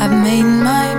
again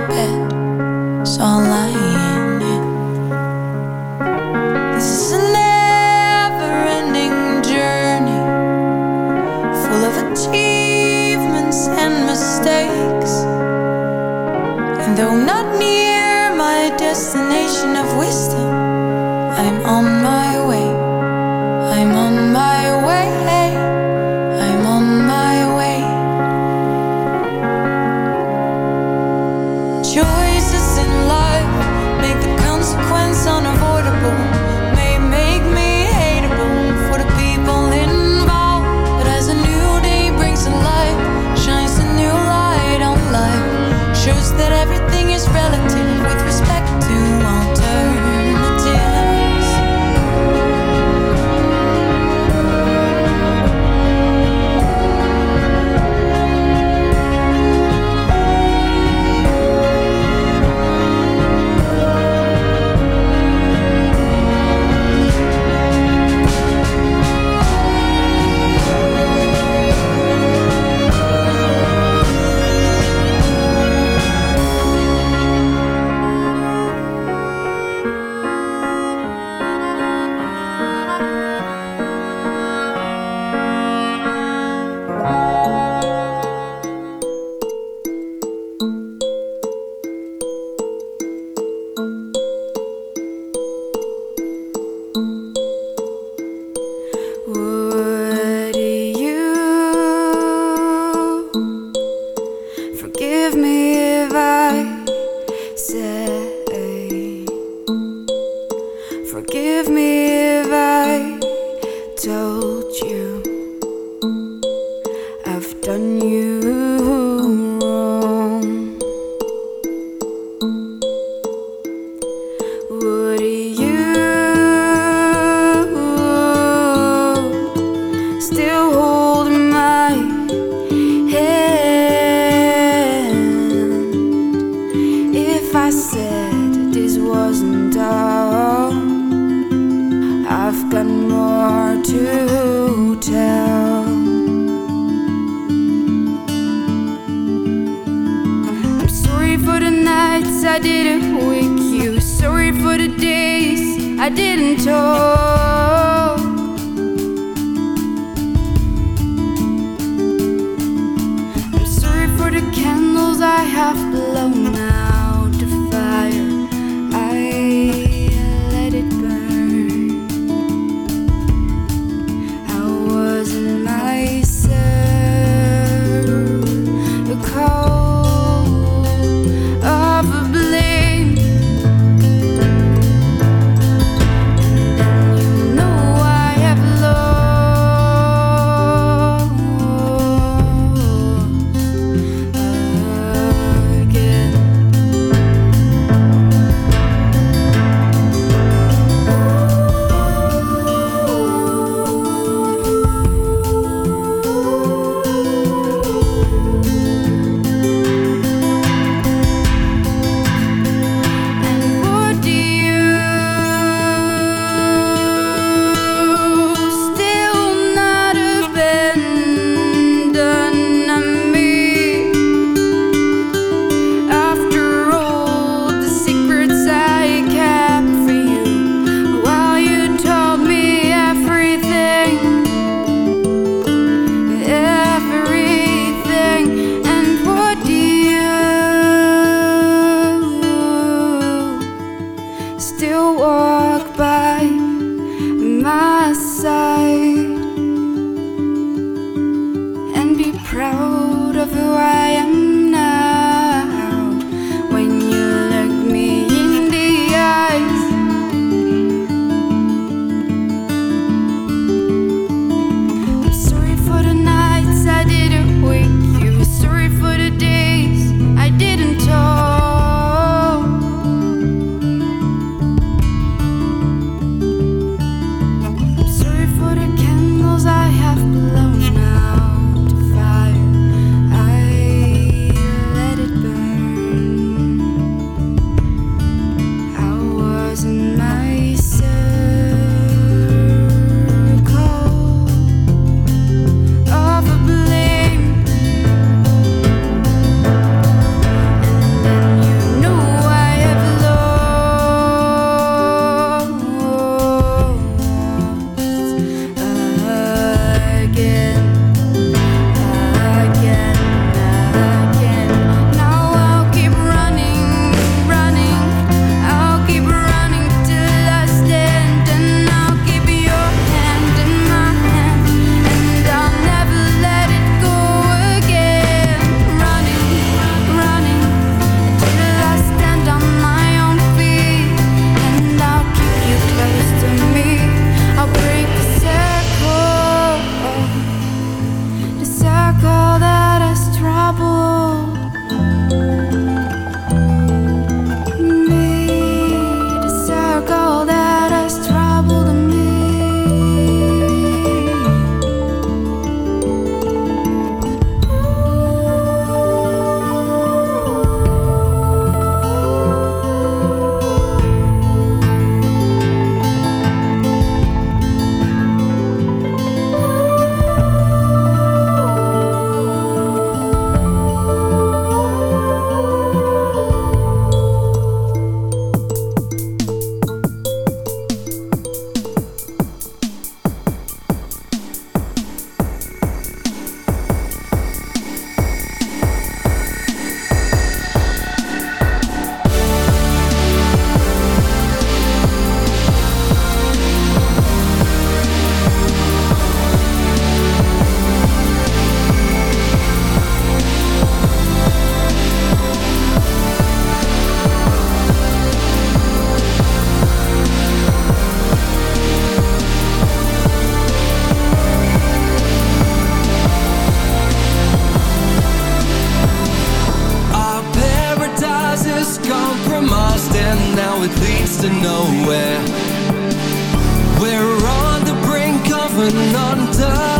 undone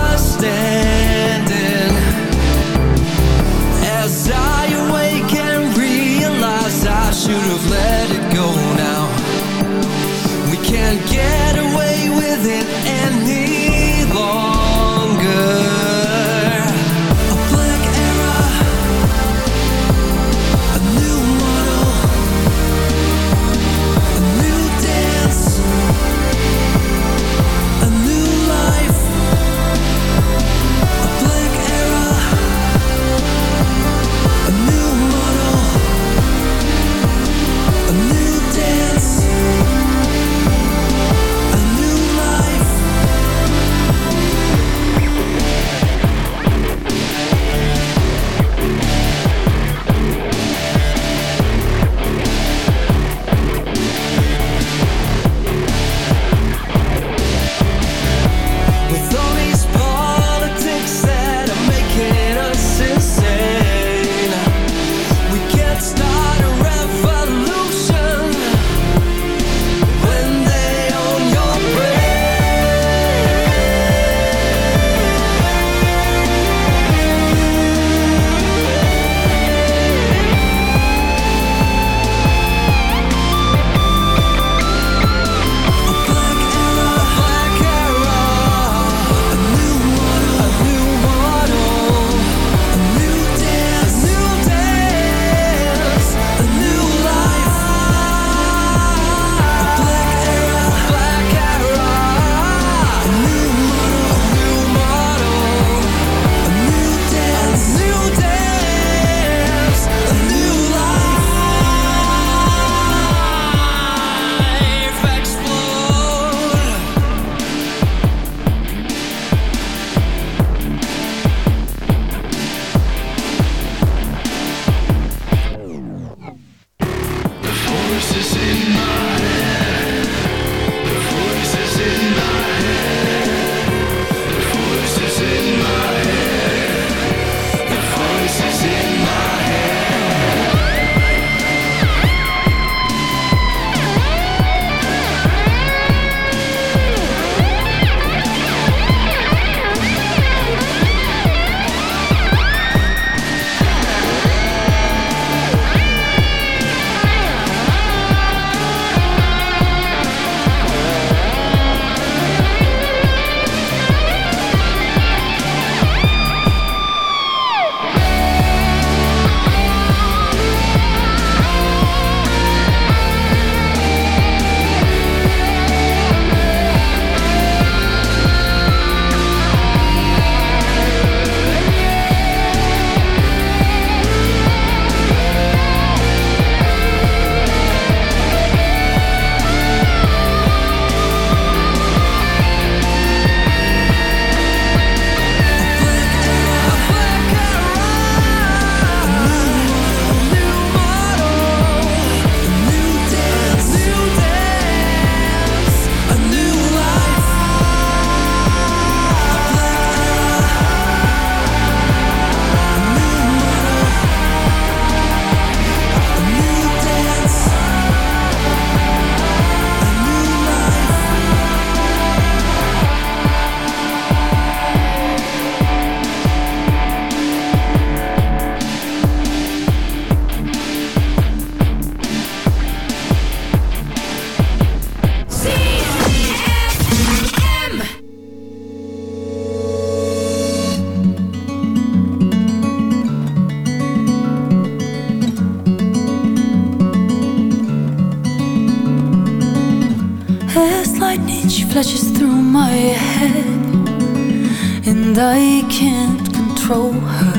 and I can't control her.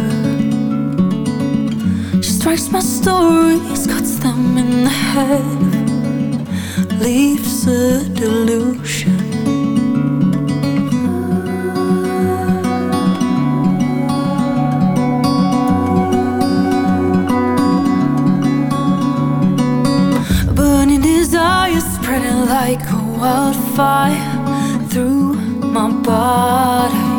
She strikes my stories, cuts them in half, head, leaves a delusion. Burning desire spreading like a wildfire through my body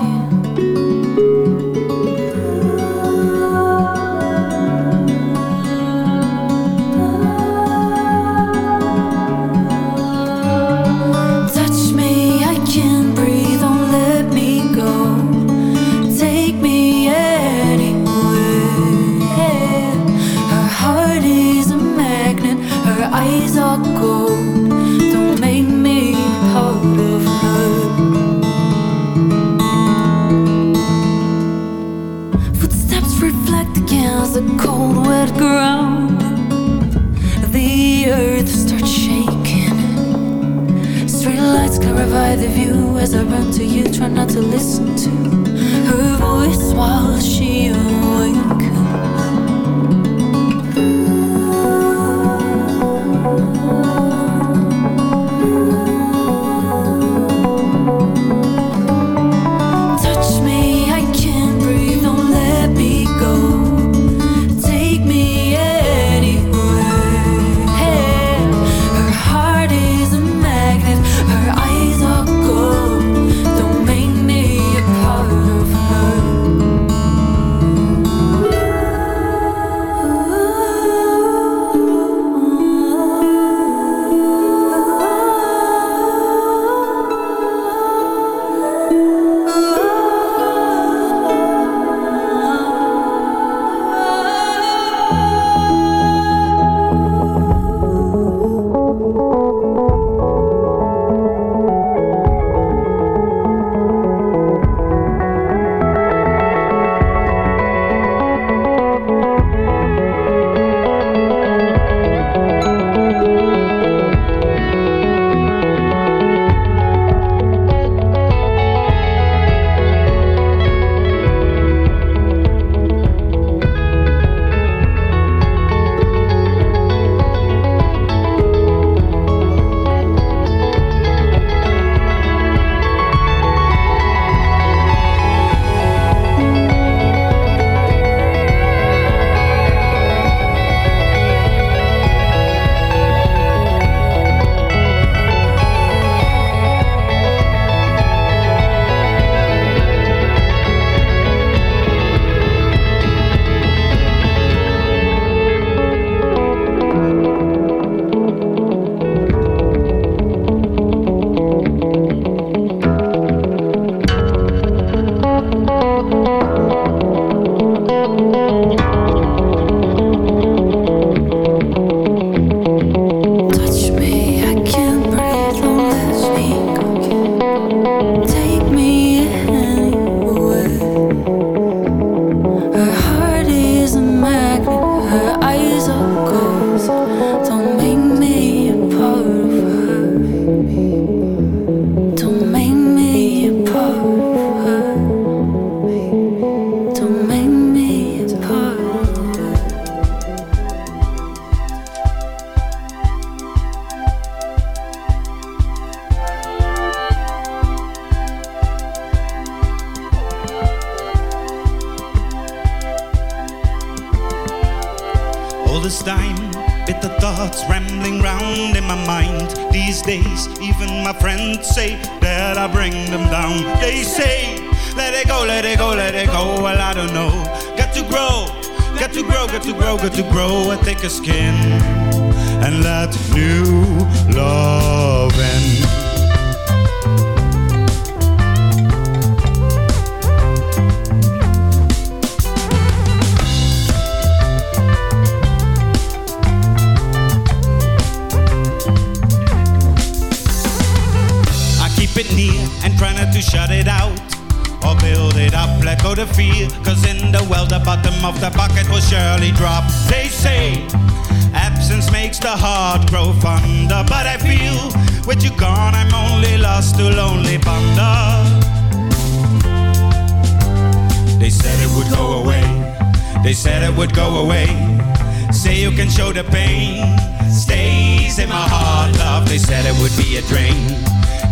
stays in my heart, love. They said it would be a drain.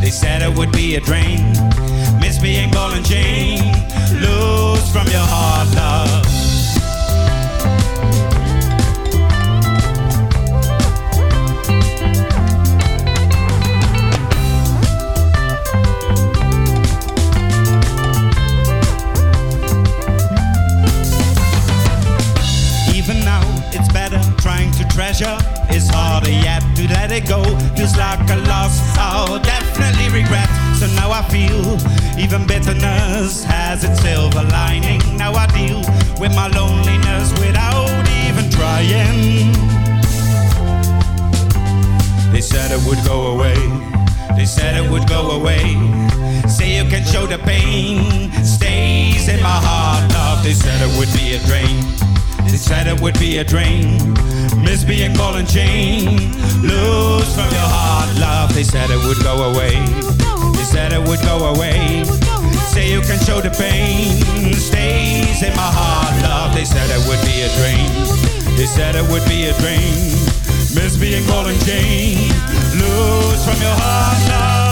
They said it would be a drain. Miss being ball and chain. Lose from your heart, love. treasure it's harder yet to let it go. Feels like a loss I'll definitely regret. So now I feel even bitterness has its silver lining. Now I deal with my loneliness without even trying. They said it would go away. They said it would go away. Say you can show the pain stays in my heart. Love. They said it would be a drain. They said it would be a drain. Miss being ball and chain. Lose from your heart, love. They said it would go away. They said it would go away. Say you can show the pain stays in my heart, love. They said it would be a drain. They said it would be a drain. Miss being ball and chain. Lose from your heart, love.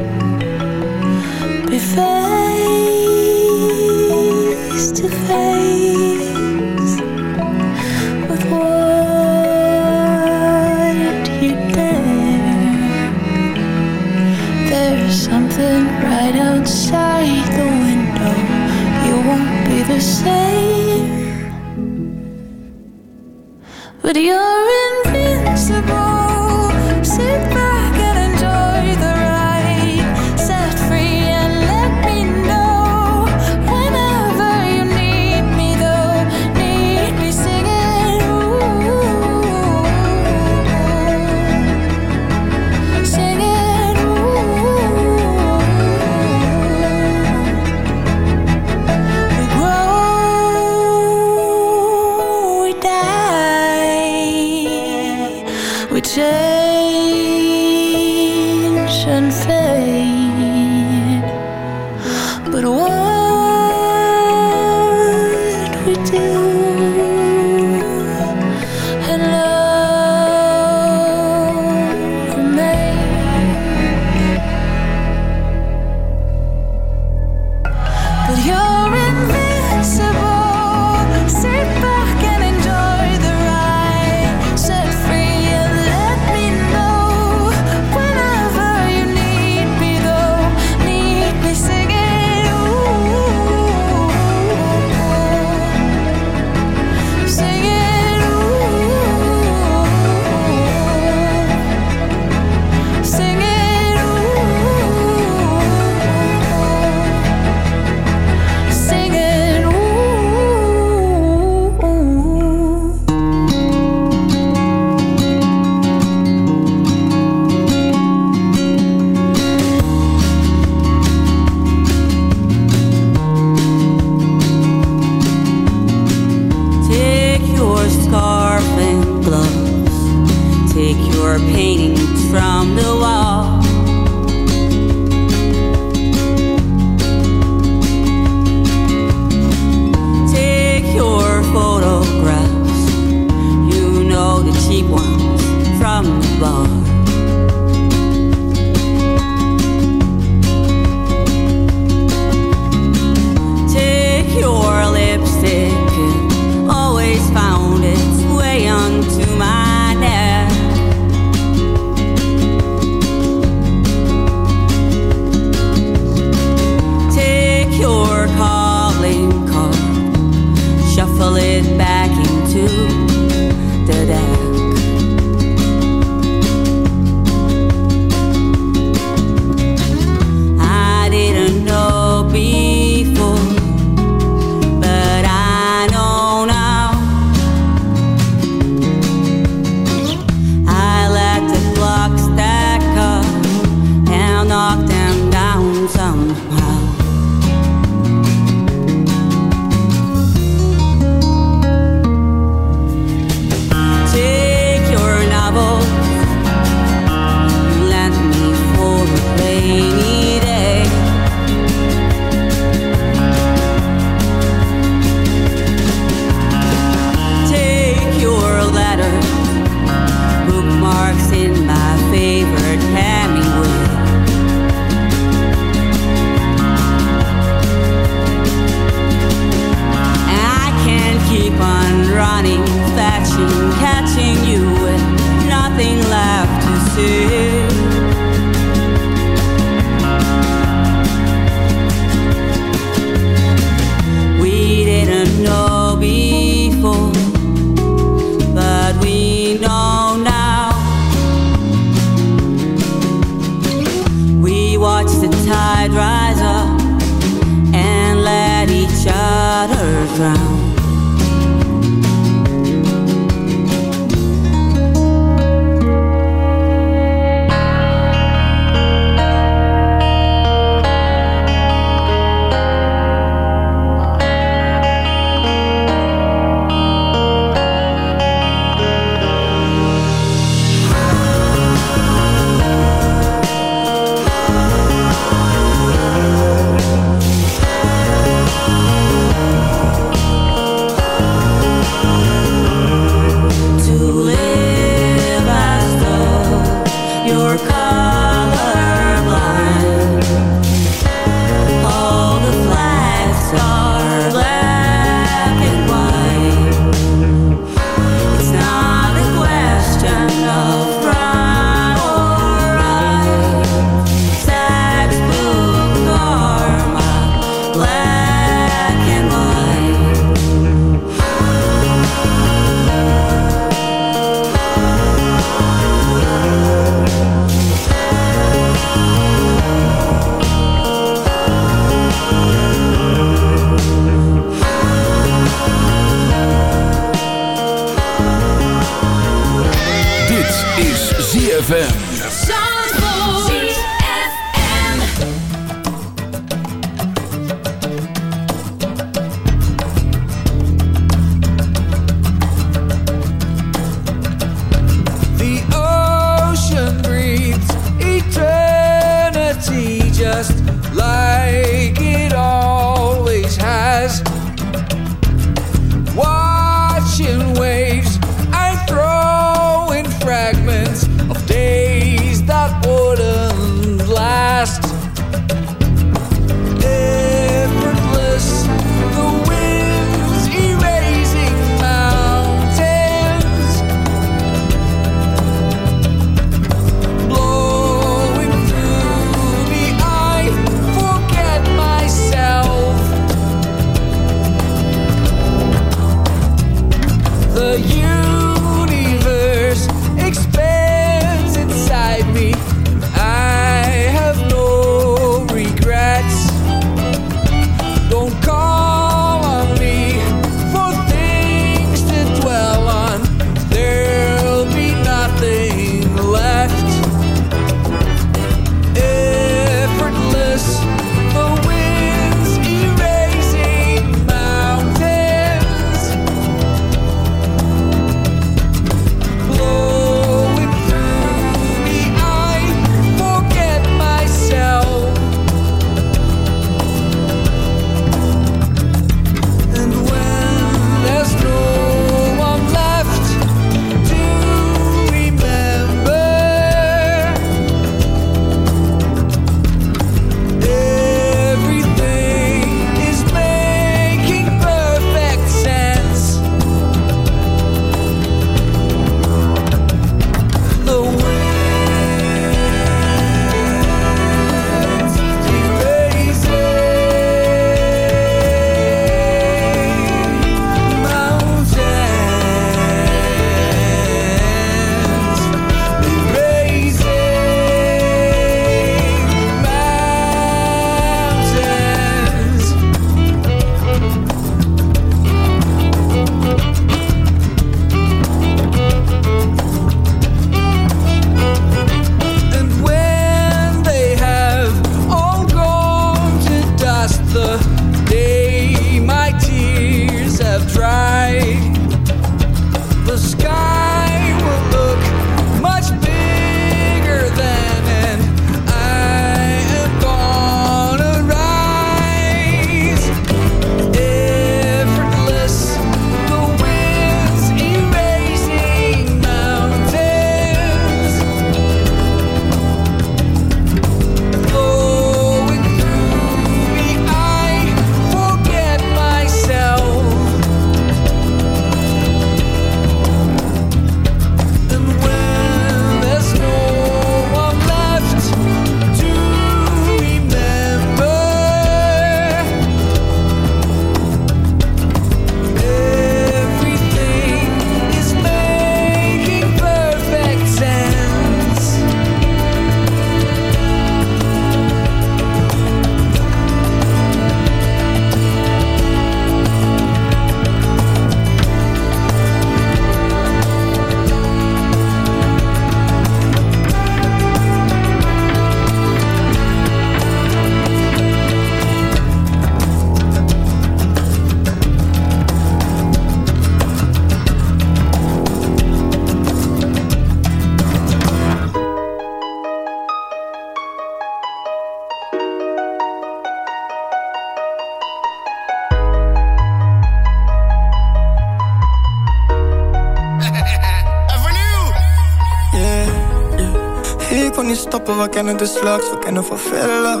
kennen de slags, we kennen van villa.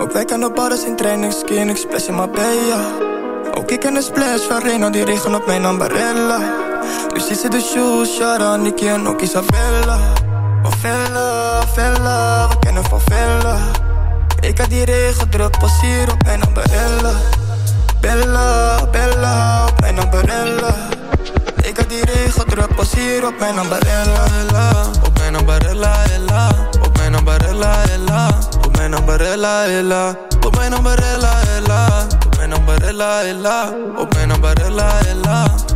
Ook wij kennen badders in training, skin, ik splash in Marbella. Ook ik ken de splash van Reno, die regen op mijn ambarella. Nu ziet ze de shoes, Shara, Nicky en ook Isabella. Van villa, villa, we kennen van villa. Ik had die regen druk, pas hier op mijn ambarella. Bella, Bella, op mijn ambarella. Ik had die regen druk, pas hier op mijn ambarella. Op mijn ambarella, ella umbrella, ella. Tú me umbrella, ella. Tú me umbrella, ella. Tú me umbrella, ella. Tú me ella.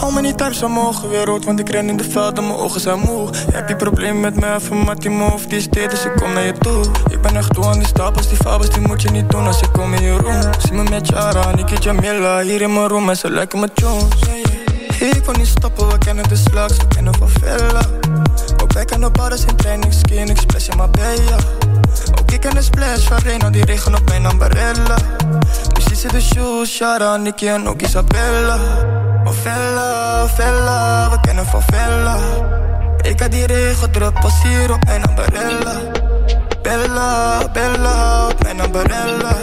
Hou me niet thuis, mogen weer rood, want ik ren in de velden, mijn ogen zijn moe. Heb je probleem met mij, even maar die move, die dit, dus ik kom naar je toe. Ik ben echt toe aan die stapels, die fabels, die moet je niet doen als ik kom in je room. Zie me met Jara, Niki Jamila, hier in mijn room en ze lijken me Jones. Ik kon niet stoppen, we kennen de slags, we kennen van Villa. Ook wij kennen badders in training, skin, ik splash in Marbella. Ook ik ken de splash van Reno, die regen op mijn ambarella. Ze de shoes, Shara, Nicky en ook Isabella. Vella, Vella, we kennen van Vella. Ik had die regen druk, op mijn ambarella. Bella, Bella, op mijn ambarella.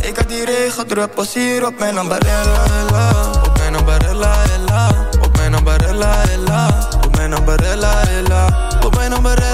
Ik had die regen druk, pas op mijn ambarella. Op mijn ambarella, ella. Op mijn ambarella, ella. Op mijn ambarella, ella. Op mijn ambarella,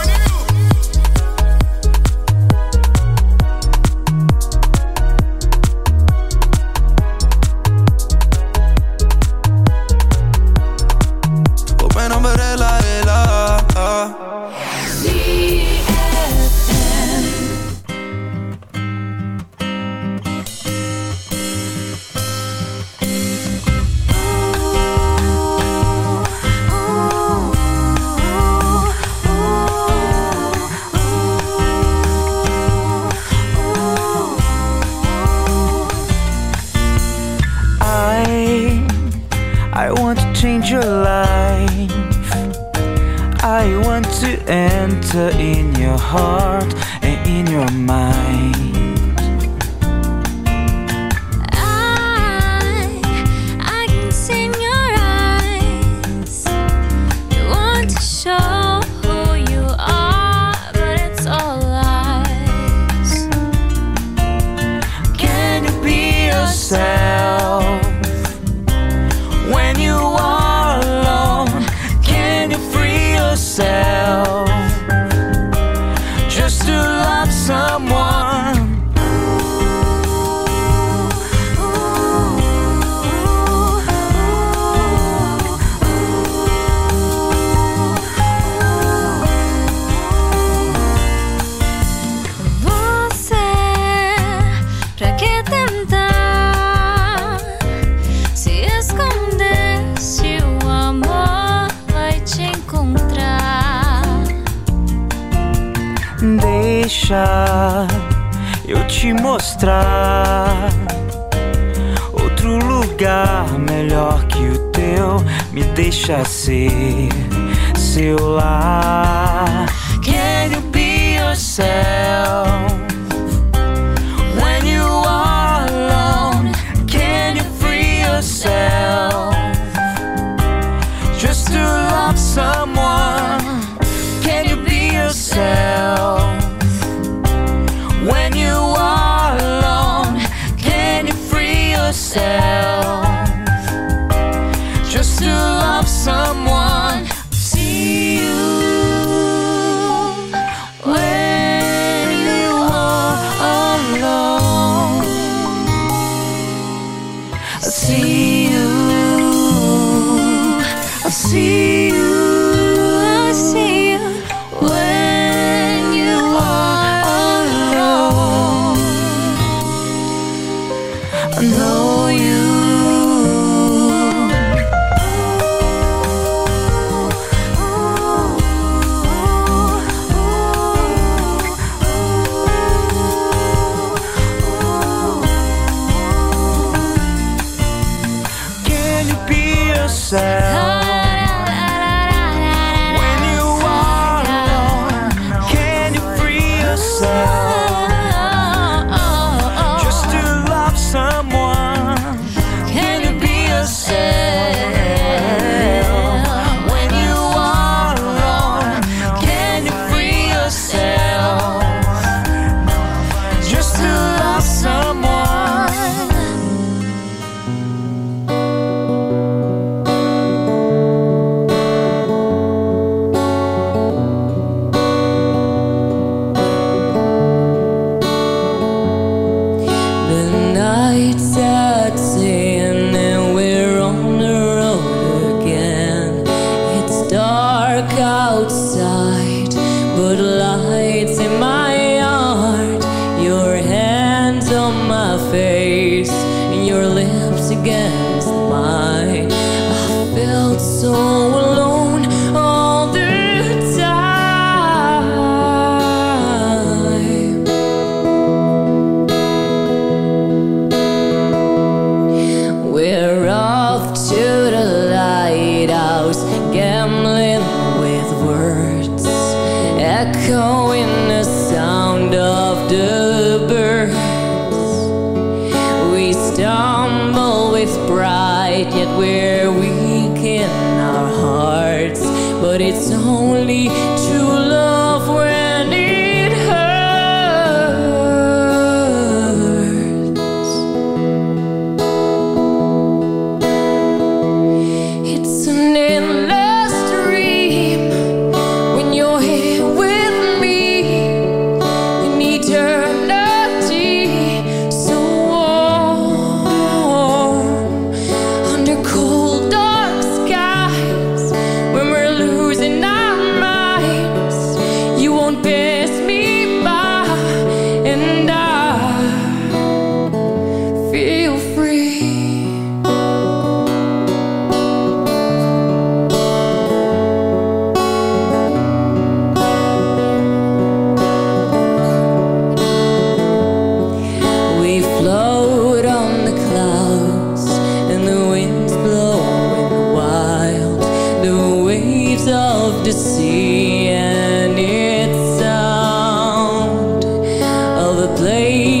the place.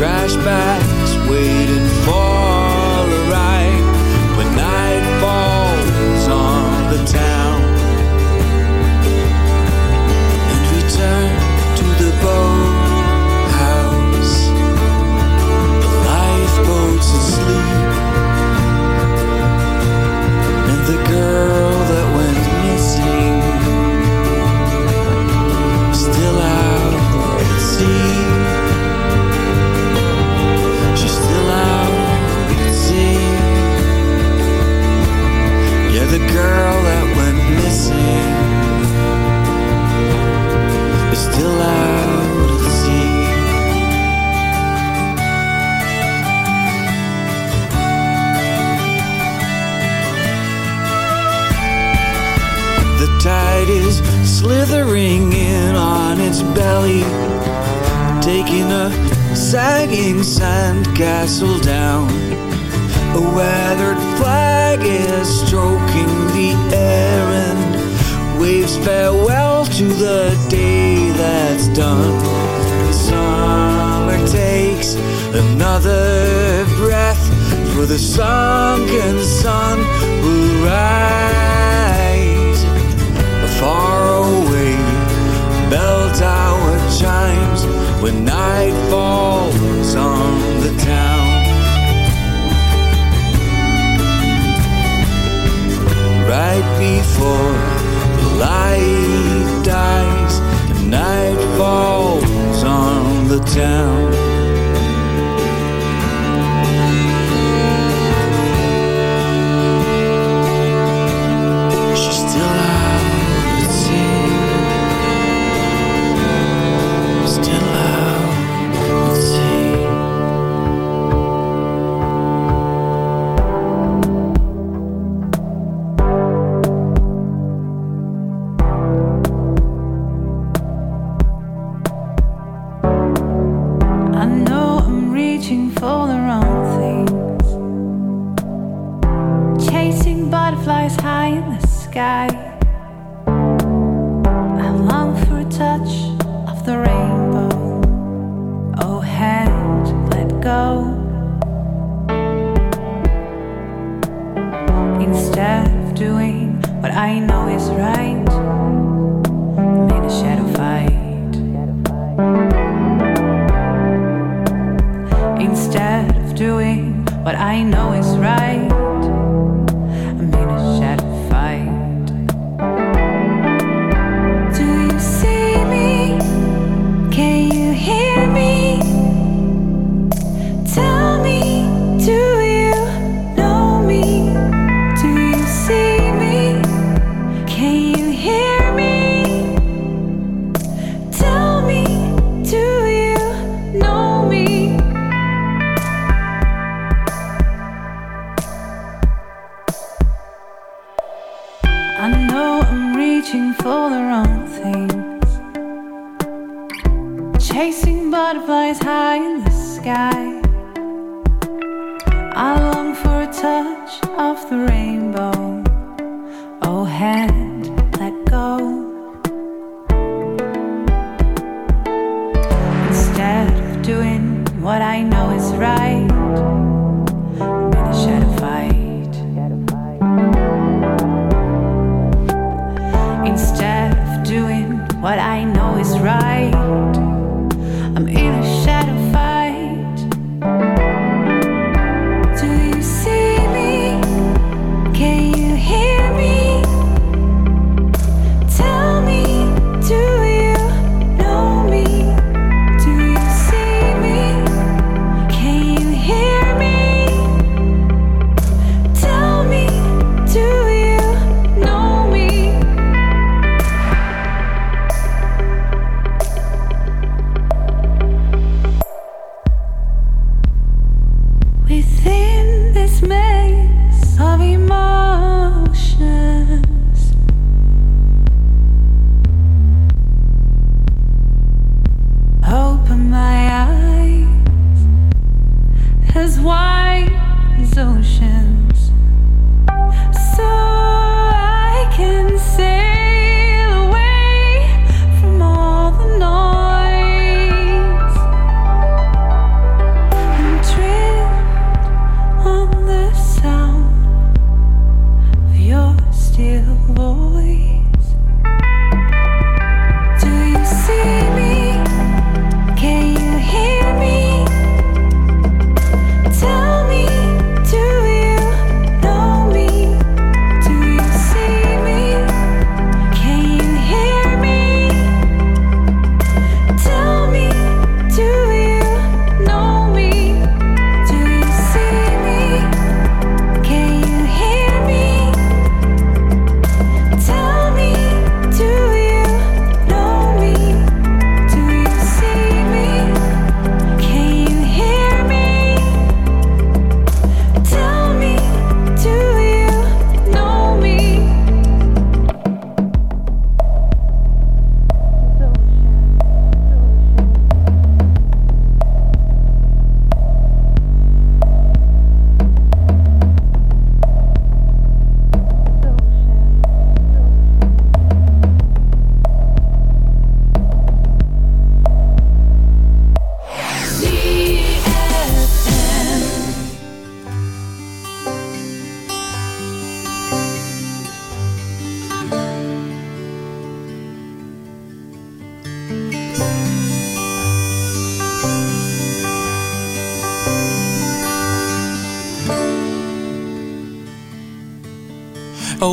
Trash bag's waiting slithering sky.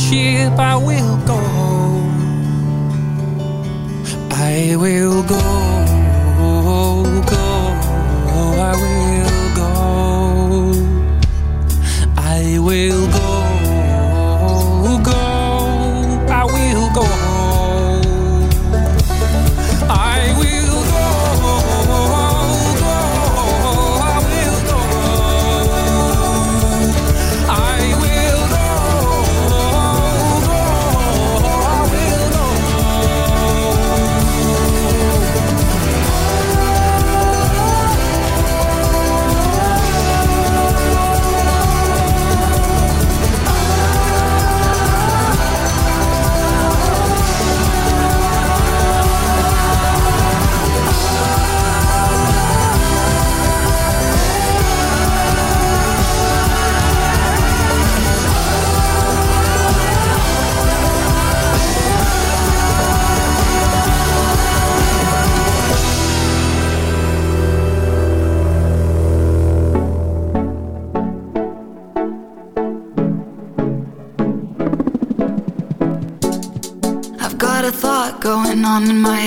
Ship. I will go. My